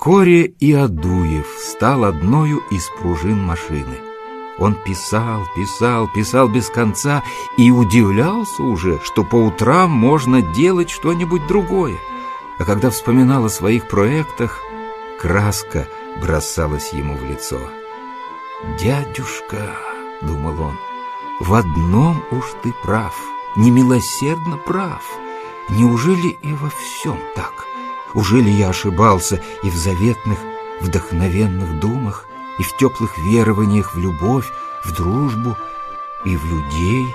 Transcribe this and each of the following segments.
Вскоре и Адуев стал одною из пружин машины. Он писал, писал, писал без конца и удивлялся уже, что по утрам можно делать что-нибудь другое. А когда вспоминал о своих проектах, краска бросалась ему в лицо. «Дядюшка», — думал он, — «в одном уж ты прав, немилосердно прав. Неужели и во всем так? Уже ли я ошибался и в заветных, вдохновенных думах, и в теплых верованиях в любовь, в дружбу, и в людей,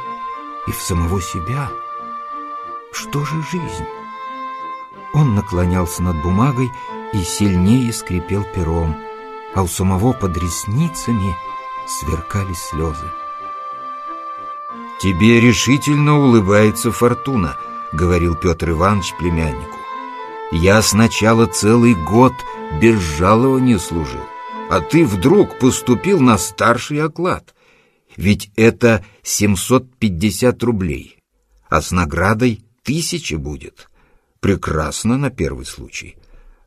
и в самого себя? Что же жизнь?» Он наклонялся над бумагой и сильнее скрипел пером, а у самого под ресницами сверкали слезы. «Тебе решительно улыбается фортуна», — говорил Петр Иванович племяннику. «Я сначала целый год без жалования служил, а ты вдруг поступил на старший оклад. Ведь это 750 рублей, а с наградой тысяча будет. Прекрасно на первый случай.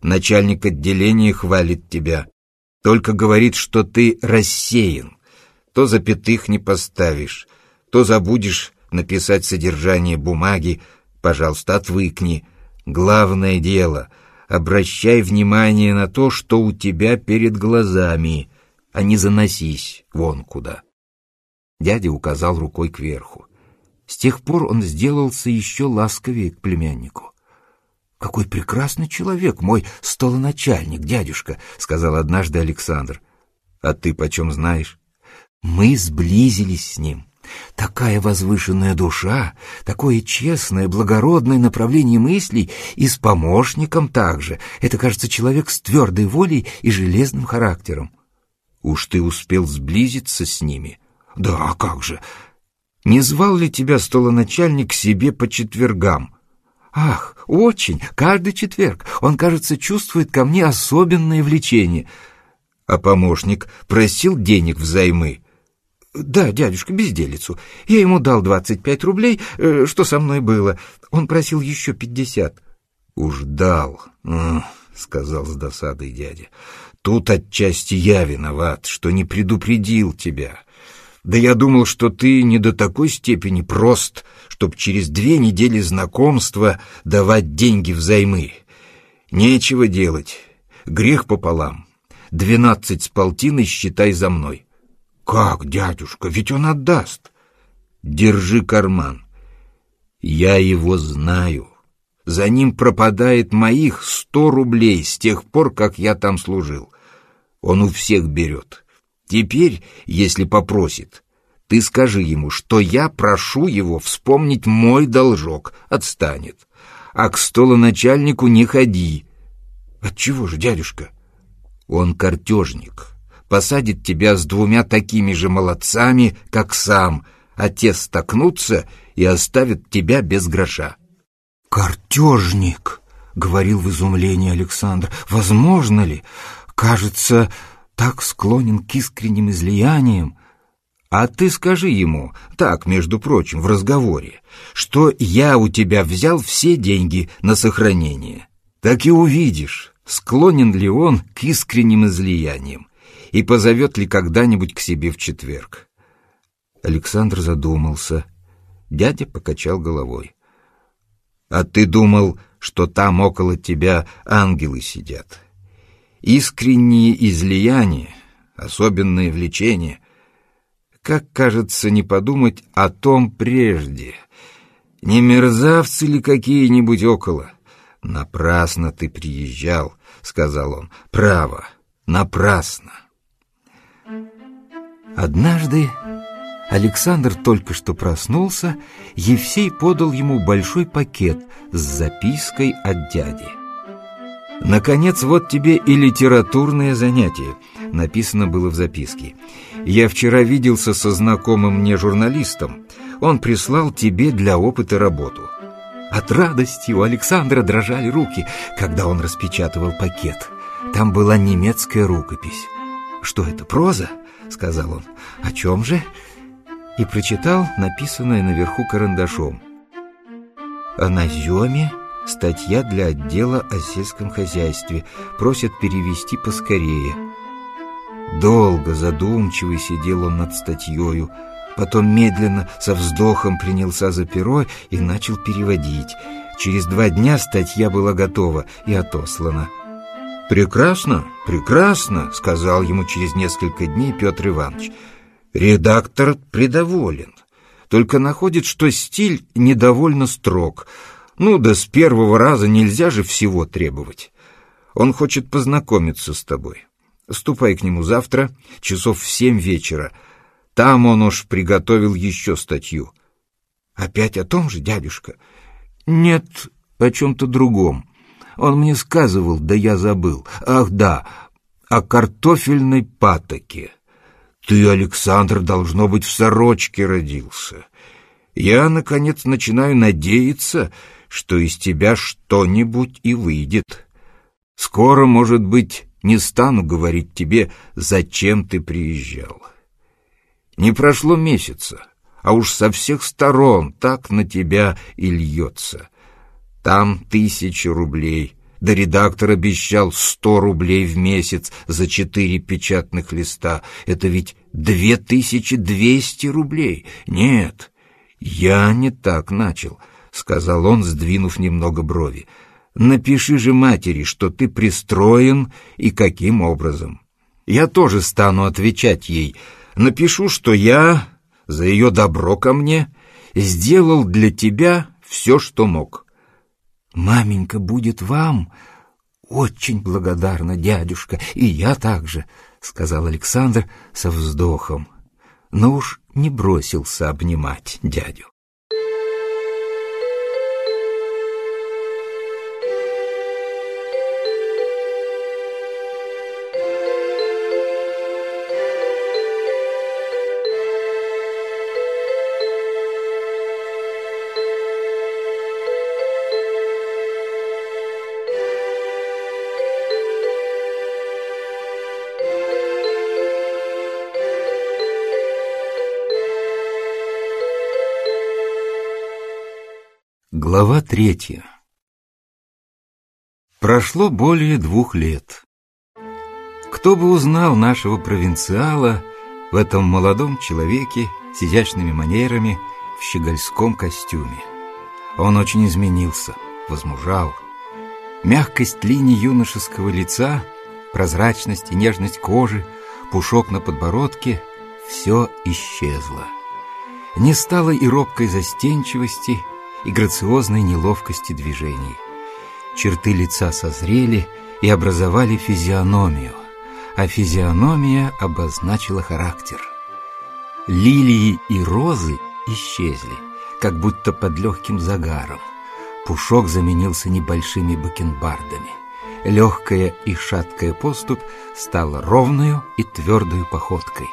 Начальник отделения хвалит тебя. Только говорит, что ты рассеян. То запятых не поставишь, то забудешь написать содержание бумаги. Пожалуйста, отвыкни. Главное дело — обращай внимание на то, что у тебя перед глазами, а не заносись вон куда. Дядя указал рукой кверху. С тех пор он сделался еще ласковее к племяннику. «Какой прекрасный человек, мой столоначальник, дядюшка», — сказал однажды Александр. «А ты почем знаешь?» «Мы сблизились с ним. Такая возвышенная душа, такое честное, благородное направление мыслей и с помощником также. Это, кажется, человек с твердой волей и железным характером». «Уж ты успел сблизиться с ними?» «Да, а как же?» «Не звал ли тебя столоначальник к себе по четвергам?» Ах, очень, каждый четверг. Он, кажется, чувствует ко мне особенное влечение. А помощник просил денег взаймы? Да, дядюшка, безделицу. Я ему дал двадцать пять рублей, э, что со мной было. Он просил еще пятьдесят. Уж дал, сказал с досадой дядя. Тут отчасти я виноват, что не предупредил тебя. Да я думал, что ты не до такой степени прост, чтоб через две недели знакомства давать деньги взаймы. Нечего делать. Грех пополам. Двенадцать с полтиной считай за мной. Как, дядюшка, ведь он отдаст. Держи карман. Я его знаю. За ним пропадает моих сто рублей с тех пор, как я там служил. Он у всех берет. Теперь, если попросит, ты скажи ему, что я прошу его вспомнить мой должок, отстанет. А к столоначальнику не ходи. Отчего же, дядюшка? Он картежник. Посадит тебя с двумя такими же молодцами, как сам, а те столкнутся и оставят тебя без гроша. «Картежник!» — говорил в изумлении Александр. «Возможно ли? Кажется, так склонен к искренним излияниям. А ты скажи ему, так, между прочим, в разговоре, что я у тебя взял все деньги на сохранение. Так и увидишь, склонен ли он к искренним излияниям и позовет ли когда-нибудь к себе в четверг. Александр задумался. Дядя покачал головой. «А ты думал, что там около тебя ангелы сидят?» Искренние излияния, особенное влечение. Как, кажется, не подумать о том прежде? Не мерзавцы ли какие-нибудь около? Напрасно ты приезжал, — сказал он. Право, напрасно. Однажды Александр только что проснулся, Евсей подал ему большой пакет с запиской от дяди. Наконец, вот тебе и литературное занятие, написано было в записке. Я вчера виделся со знакомым мне журналистом. Он прислал тебе для опыта работу. От радости у Александра дрожали руки, когда он распечатывал пакет. Там была немецкая рукопись. «Что это, проза?» — сказал он. «О чем же?» И прочитал написанное наверху карандашом. «О наземе, Статья для отдела о сельском хозяйстве. Просят перевести поскорее. Долго задумчиво сидел он над статьей, потом медленно со вздохом принялся за перо и начал переводить. Через два дня статья была готова и отослана. «Прекрасно, прекрасно», — сказал ему через несколько дней Петр Иванович. «Редактор предоволен, только находит, что стиль недовольно строг. Ну да с первого раза нельзя же всего требовать. Он хочет познакомиться с тобой. Ступай к нему завтра, часов в семь вечера. Там он уж приготовил еще статью». «Опять о том же, дядюшка?» «Нет, о чем-то другом». Он мне сказывал, да я забыл. Ах, да, о картофельной патоке. Ты, Александр, должно быть, в сорочке родился. Я, наконец, начинаю надеяться, что из тебя что-нибудь и выйдет. Скоро, может быть, не стану говорить тебе, зачем ты приезжал. Не прошло месяца, а уж со всех сторон так на тебя и льется. Там тысячи рублей. Да редактор обещал сто рублей в месяц за четыре печатных листа. Это ведь две тысячи двести рублей. Нет, я не так начал, — сказал он, сдвинув немного брови. Напиши же матери, что ты пристроен и каким образом. Я тоже стану отвечать ей. Напишу, что я, за ее добро ко мне, сделал для тебя все, что мог. Маменька будет вам очень благодарна, дядюшка, и я также, — сказал Александр со вздохом, но уж не бросился обнимать дядю. Третья Прошло более двух лет. Кто бы узнал нашего провинциала в этом молодом человеке с изящными манерами в щегольском костюме? Он очень изменился, возмужал. Мягкость линий юношеского лица, прозрачность и нежность кожи, пушок на подбородке — все исчезло. Не стало и робкой застенчивости — и грациозной неловкости движений. Черты лица созрели и образовали физиономию, а физиономия обозначила характер. Лилии и розы исчезли, как будто под легким загаром. Пушок заменился небольшими бакенбардами. Легкая и шаткая поступь стала ровную и твердую походкой.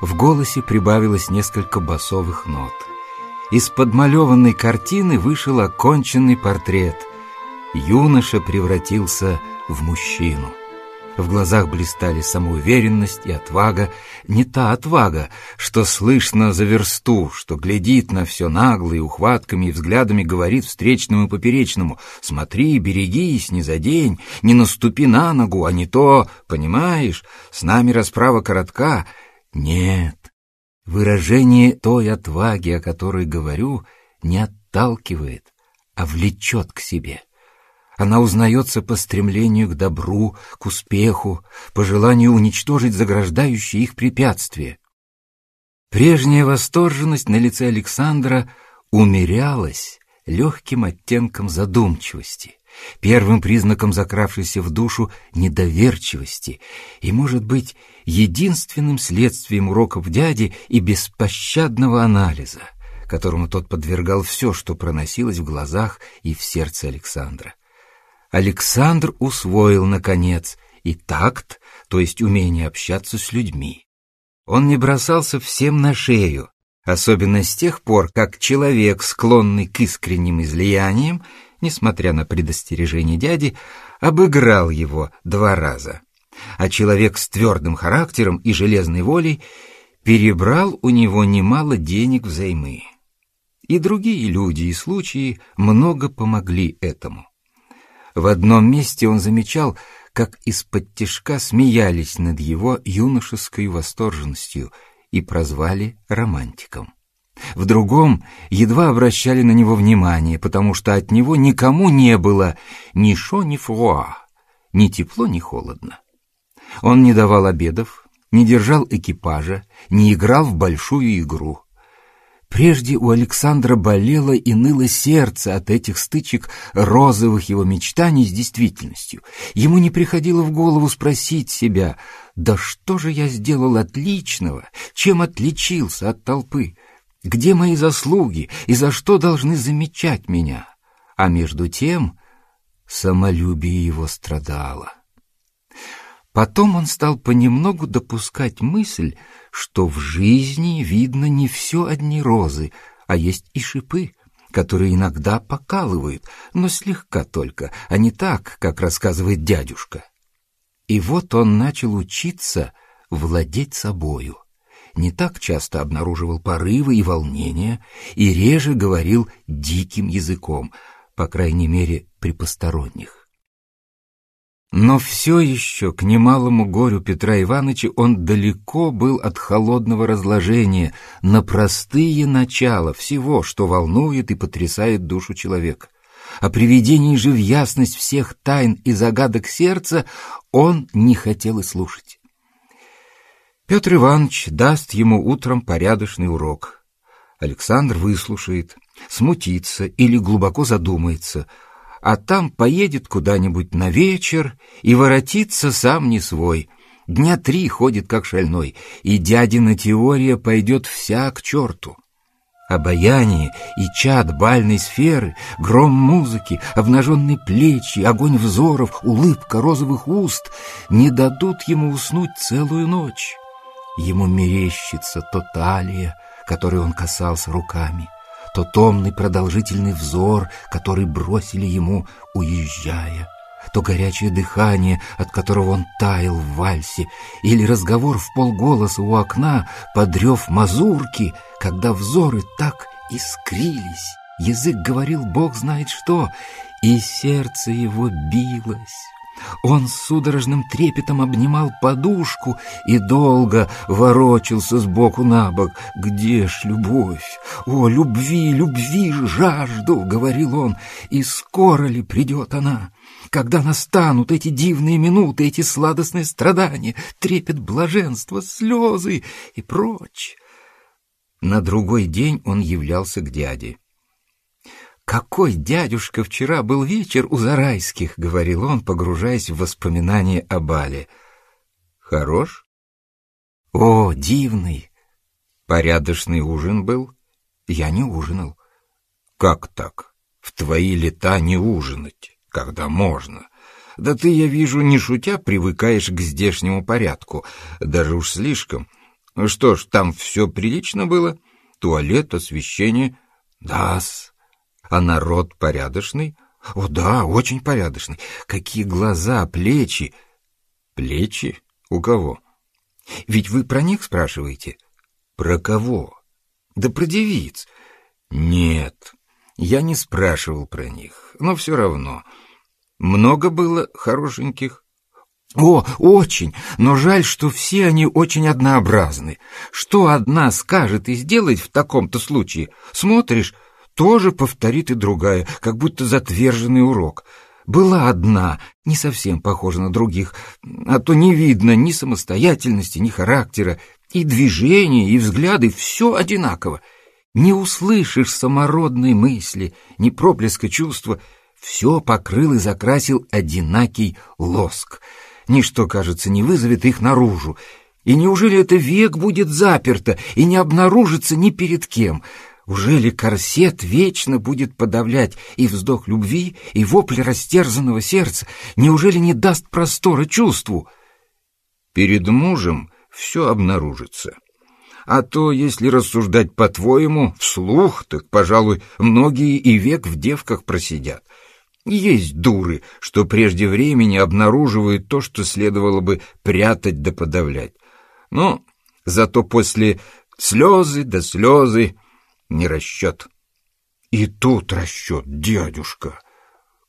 В голосе прибавилось несколько басовых нот — из подмалеванной картины вышел оконченный портрет. Юноша превратился в мужчину. В глазах блистали самоуверенность и отвага, не та отвага, что слышно за версту, что глядит на все нагло и ухватками и взглядами говорит встречному и поперечному «Смотри, берегись, не задень, не наступи на ногу, а не то, понимаешь, с нами расправа коротка». Нет, Выражение той отваги, о которой говорю, не отталкивает, а влечет к себе. Она узнается по стремлению к добру, к успеху, по желанию уничтожить заграждающие их препятствия. Прежняя восторженность на лице Александра умерялась легким оттенком задумчивости первым признаком закравшейся в душу недоверчивости и, может быть, единственным следствием уроков дяди и беспощадного анализа, которому тот подвергал все, что проносилось в глазах и в сердце Александра. Александр усвоил, наконец, и такт, то есть умение общаться с людьми. Он не бросался всем на шею, особенно с тех пор, как человек, склонный к искренним излияниям, несмотря на предостережение дяди, обыграл его два раза. А человек с твердым характером и железной волей перебрал у него немало денег взаймы. И другие люди и случаи много помогли этому. В одном месте он замечал, как из-под тишка смеялись над его юношеской восторженностью и прозвали романтиком. В другом едва обращали на него внимание, потому что от него никому не было ни шо, ни фруа, ни тепло, ни холодно. Он не давал обедов, не держал экипажа, не играл в большую игру. Прежде у Александра болело и ныло сердце от этих стычек розовых его мечтаний с действительностью. Ему не приходило в голову спросить себя, «Да что же я сделал отличного? Чем отличился от толпы? Где мои заслуги и за что должны замечать меня?» А между тем самолюбие его страдало. Потом он стал понемногу допускать мысль, что в жизни видно не все одни розы, а есть и шипы, которые иногда покалывают, но слегка только, а не так, как рассказывает дядюшка. И вот он начал учиться владеть собою. Не так часто обнаруживал порывы и волнения, и реже говорил диким языком, по крайней мере, при посторонних. Но все еще, к немалому горю Петра Ивановича, он далеко был от холодного разложения на простые начала всего, что волнует и потрясает душу человека. О приведении же в ясность всех тайн и загадок сердца он не хотел и слушать. Петр Иванович даст ему утром порядочный урок. Александр выслушает, смутится или глубоко задумается — а там поедет куда-нибудь на вечер и воротится сам не свой. Дня три ходит как шальной, и дядина теория пойдет вся к черту. Обаяние и чад бальной сферы, гром музыки, обнаженные плечи, огонь взоров, улыбка розовых уст не дадут ему уснуть целую ночь. Ему мерещится то талия, которой он касался руками, то томный продолжительный взор, который бросили ему, уезжая, то горячее дыхание, от которого он таял в вальсе, или разговор в полголоса у окна, подрев мазурки, когда взоры так искрились. Язык говорил бог знает что, и сердце его билось. Он с судорожным трепетом обнимал подушку и долго ворочался сбоку на бок. «Где ж любовь? О, любви, любви жажду!» — говорил он. «И скоро ли придет она?» когда настанут эти дивные минуты, эти сладостные страдания, трепет блаженства, слезы и прочь. На другой день он являлся к дяде. «Какой, дядюшка, вчера был вечер у Зарайских!» — говорил он, погружаясь в воспоминания о бале. «Хорош?» «О, дивный!» «Порядочный ужин был?» «Я не ужинал». «Как так? В твои лета не ужинать, когда можно?» «Да ты, я вижу, не шутя, привыкаешь к здешнему порядку, даже уж слишком. Что ж, там все прилично было? Туалет, освещение?» «Да-с, а народ порядочный? О да, очень порядочный. Какие глаза, плечи. Плечи? У кого? Ведь вы про них спрашиваете? Про кого? Да про девиц. Нет, я не спрашивал про них, но все равно. Много было хорошеньких? О, очень, но жаль, что все они очень однообразны. Что одна скажет и сделает в таком-то случае? Смотришь, тоже повторит и другая, как будто затверженный урок. Была одна, не совсем похожа на других, а то не видно ни самостоятельности, ни характера, и движения, и взгляды, все одинаково. Не услышишь самородной мысли, ни проблеска чувства, все покрыл и закрасил одинакий лоск. Ничто, кажется, не вызовет их наружу. И неужели это век будет заперто и не обнаружится ни перед кем — уже ли корсет вечно будет подавлять и вздох любви, и вопль растерзанного сердца? Неужели не даст простора чувству? Перед мужем все обнаружится. А то, если рассуждать по-твоему, вслух, так, пожалуй, многие и век в девках просидят. Есть дуры, что прежде времени обнаруживают то, что следовало бы прятать да подавлять. Но зато после слезы да слезы не расчет. И тут расчет, дядюшка.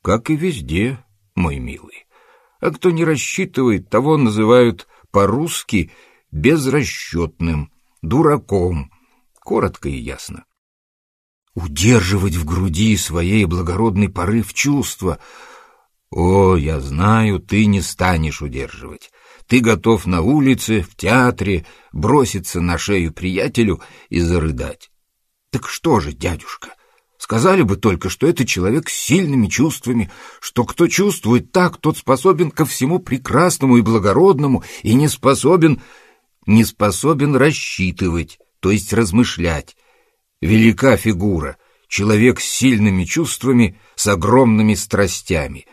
Как и везде, мой милый. А кто не рассчитывает, того называют по-русски безрасчетным, дураком. Коротко и ясно. Удерживать в груди своей благородный порыв чувства. О, я знаю, ты не станешь удерживать. Ты готов на улице, в театре, броситься на шею приятелю и зарыдать. Так что же, дядюшка, сказали бы только, что это человек с сильными чувствами, что кто чувствует так, тот способен ко всему прекрасному и благородному и не способен, не способен рассчитывать, то есть размышлять. Велика фигура, человек с сильными чувствами, с огромными страстями.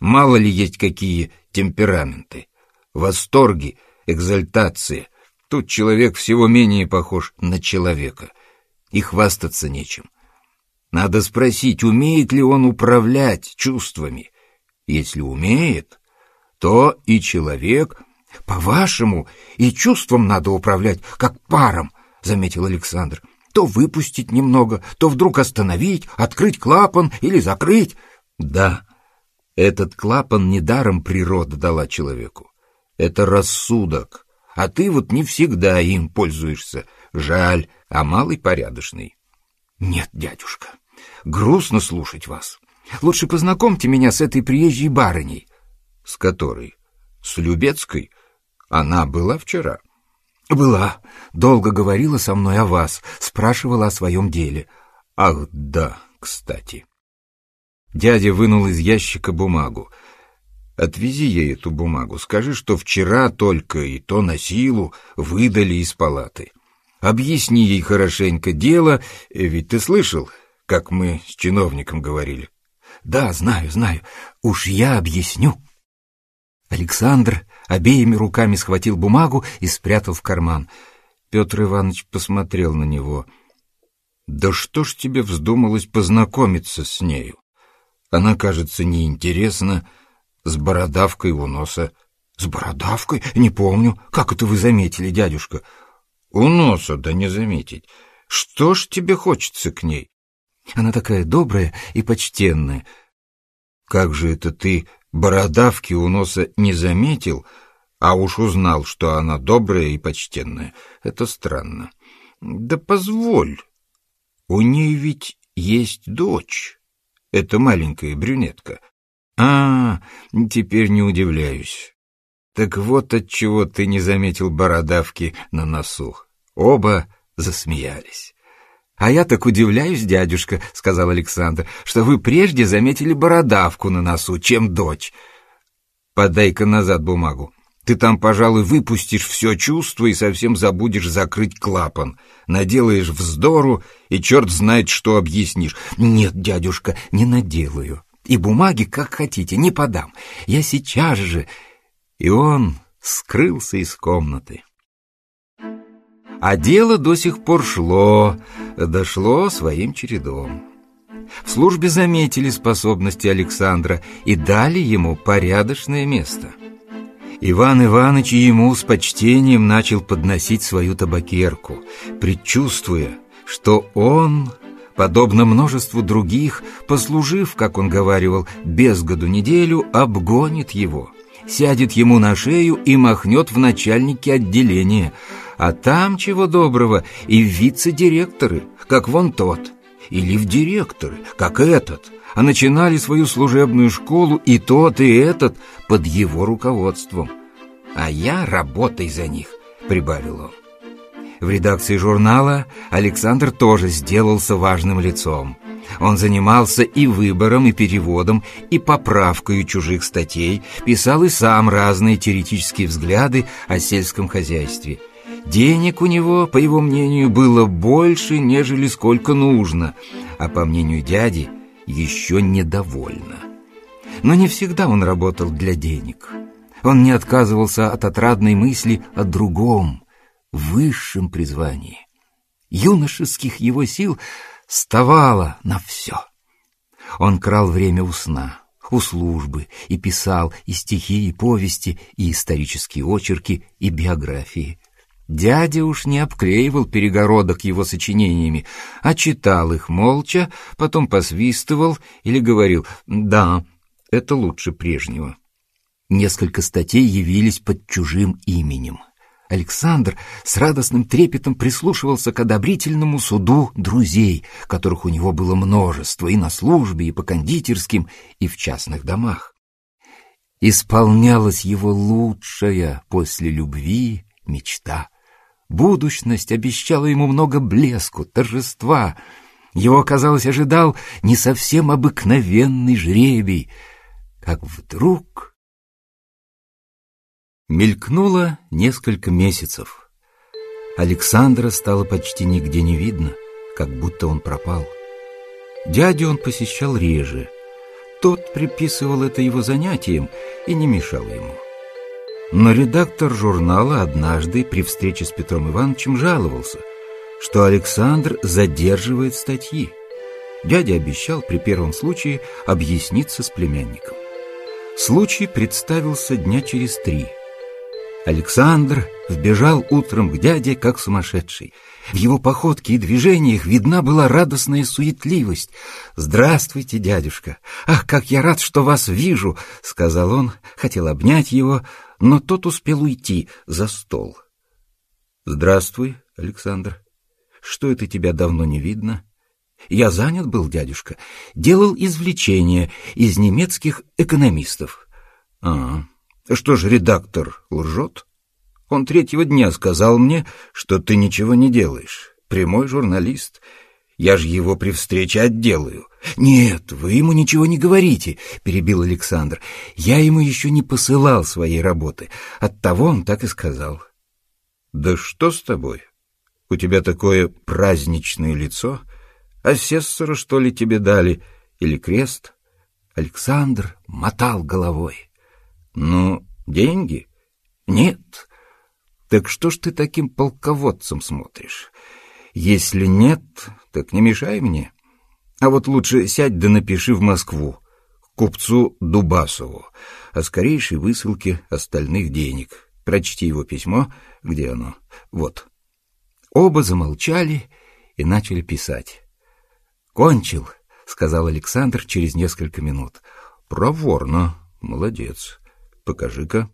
Мало ли есть какие темпераменты. Восторги, экзальтация. Тут человек всего менее похож на человека — и хвастаться нечем. Надо спросить, умеет ли он управлять чувствами. Если умеет, то и человек... — По-вашему, и чувством надо управлять, как паром, — заметил Александр. — То выпустить немного, то вдруг остановить, открыть клапан или закрыть. — Да, этот клапан недаром природа дала человеку. Это рассудок, а ты вот не всегда им пользуешься. Жаль, а малый порядочный. Нет, дядюшка, грустно слушать вас. Лучше познакомьте меня с этой приезжей барыней. С которой? С Любецкой? Она была вчера. Была. Долго говорила со мной о вас, спрашивала о своем деле. Ах, да, кстати. Дядя вынул из ящика бумагу. Отвези ей эту бумагу, скажи, что вчера только и то на силу выдали из палаты. Объясни ей хорошенько дело, ведь ты слышал, как мы с чиновником говорили. Да, знаю, знаю, уж я объясню. Александр обеими руками схватил бумагу и спрятал в карман. Петр Иванович посмотрел на него. «Да что ж тебе вздумалось познакомиться с нею? Она, кажется, неинтересна, с бородавкой у носа». «С бородавкой? Не помню. Как это вы заметили, дядюшка?» У носа, да не заметить. Что ж тебе хочется к ней? Она такая добрая и почтенная. Как же это ты бородавки у носа не заметил, а уж узнал, что она добрая и почтенная? Это странно. Да позволь. У ней ведь есть дочь. Это маленькая брюнетка. А, теперь не удивляюсь. Так вот отчего ты не заметил бородавки на носу. Оба засмеялись. «А я так удивляюсь, дядюшка», — сказал Александр, «что вы прежде заметили бородавку на носу, чем дочь. Подай-ка назад бумагу. Ты там, пожалуй, выпустишь все чувство и совсем забудешь закрыть клапан. Наделаешь вздору, и черт знает, что объяснишь. Нет, дядюшка, не наделаю. И бумаги, как хотите, не подам. Я сейчас же и он скрылся из комнаты. А дело до сих пор шло, дошло своим чередом. В службе заметили способности Александра и дали ему порядочное место. Иван Иванович ему с почтением начал подносить свою табакерку, предчувствуя, что он, подобно множеству других, послужив, как он говаривал, без году неделю, обгонит его – сядет ему на шею и махнет в начальнике отделения, а там, чего доброго, и в вице-директоры, как вон тот, или в директоры, как этот, а начинали свою служебную школу и тот, и этот под его руководством. А я работай за них, прибавил он. В редакции журнала Александр тоже сделался важным лицом. Он занимался и выбором, и переводом, и поправкой чужих статей, писал и сам разные теоретические взгляды о сельском хозяйстве. Денег у него, по его мнению, было больше, нежели сколько нужно, а по мнению дяди, еще недовольно. Но не всегда он работал для денег. Он не отказывался от отрадной мысли о другом, высшем призвании. Юношеских его сил – ставало на все. Он крал время у сна, у службы и писал и стихи, и повести, и исторические очерки, и биографии. Дядя уж не обклеивал перегородок его сочинениями, а читал их молча, потом посвистывал или говорил «Да, Это лучше прежнего. Несколько статей явились под чужим именем. Александр с радостным трепетом прислушивался к одобрительному суду друзей, которых у него было множество и на службе, и по кондитерским, и в частных домах. Исполнялась его лучшая после любви мечта. Будущность обещала ему много блеску, торжества. Его, казалось, ожидал не совсем обыкновенный жребий, как вдруг... Мелькнуло несколько месяцев. Александра стало почти нигде не видно, как будто он пропал. Дядю он посещал реже. Тот приписывал это его занятиям и не мешал ему. Но редактор журнала однажды при встрече с Петром Ивановичем жаловался, что Александр задерживает статьи. Дядя обещал при первом случае объясниться с племянником. Случай представился дня через три – Александр вбежал утром к дяде, как сумасшедший. В его походке и движениях видна была радостная суетливость. «Здравствуйте, дядюшка! Ах, как я рад, что вас вижу!» — сказал он, хотел обнять его, но тот успел уйти за стол. «Здравствуй, Александр. Что это тебя давно не видно?» «Я занят был, дядюшка. Делал извлечения из немецких экономистов». «А, что ж, редактор лжет? Он третьего дня сказал мне, что ты ничего не делаешь. Прямой журналист. Я же его при встрече отделаю. Нет, вы ему ничего не говорите, перебил Александр. Я ему еще не посылал своей работы. Оттого он так и сказал. Да что с тобой? У тебя такое праздничное лицо. Асессора, что ли, тебе дали? Или крест? Александр мотал головой. Ну, деньги? Нет. Так что ж ты таким полководцем смотришь? Если нет, так не мешай мне. А вот лучше сядь да напиши в Москву, купцу Дубасову, о скорейшей высылке остальных денег. Прочти его письмо, где оно. Вот. Оба замолчали и начали писать. «Кончил», — сказал Александр через несколько минут. «Проворно, молодец». Покажи-ка.